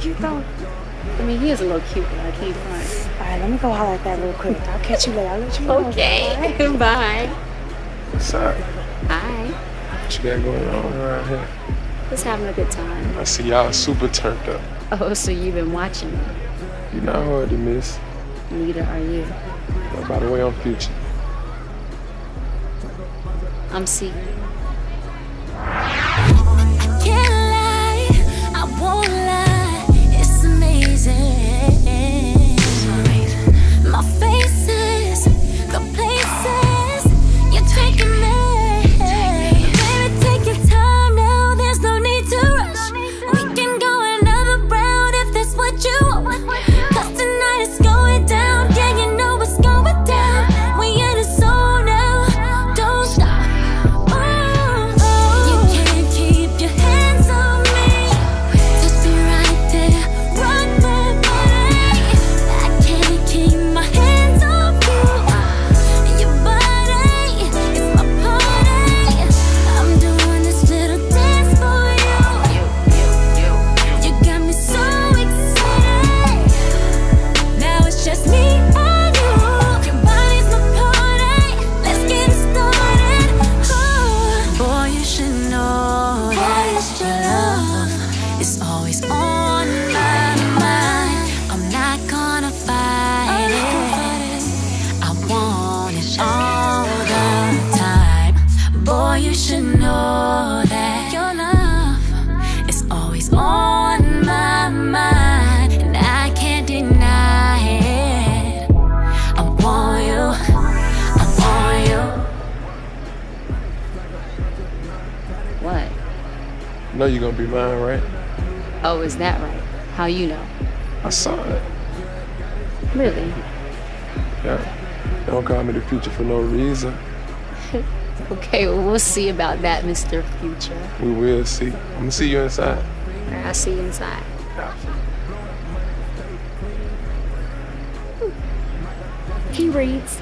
cute though? I mean, he is a little cute, but I can't front. All right, let me go holler at that real quick. I'll catch you later. I'll let you know. Okay. Bye. What's up? Hi. What you got going on around here? Just having a good time. I see y'all super turned up. Oh, so you've been watching me. You know how hard to miss. Neither are you. But by the way, I'm future. I'm C. Can't gonna fight it. I want it all the time. Boy, you should know that your love is always on my mind, and I can't deny it. I want you, I want you. What? You know you're gonna be mine, right? Oh, is that right? How you know? I saw it. Really? Yeah. Don't call me the future for no reason. Okay, well, we'll see about that, Mr. Future. We will see. I'm gonna see you inside. Right, I'll see you inside. He reads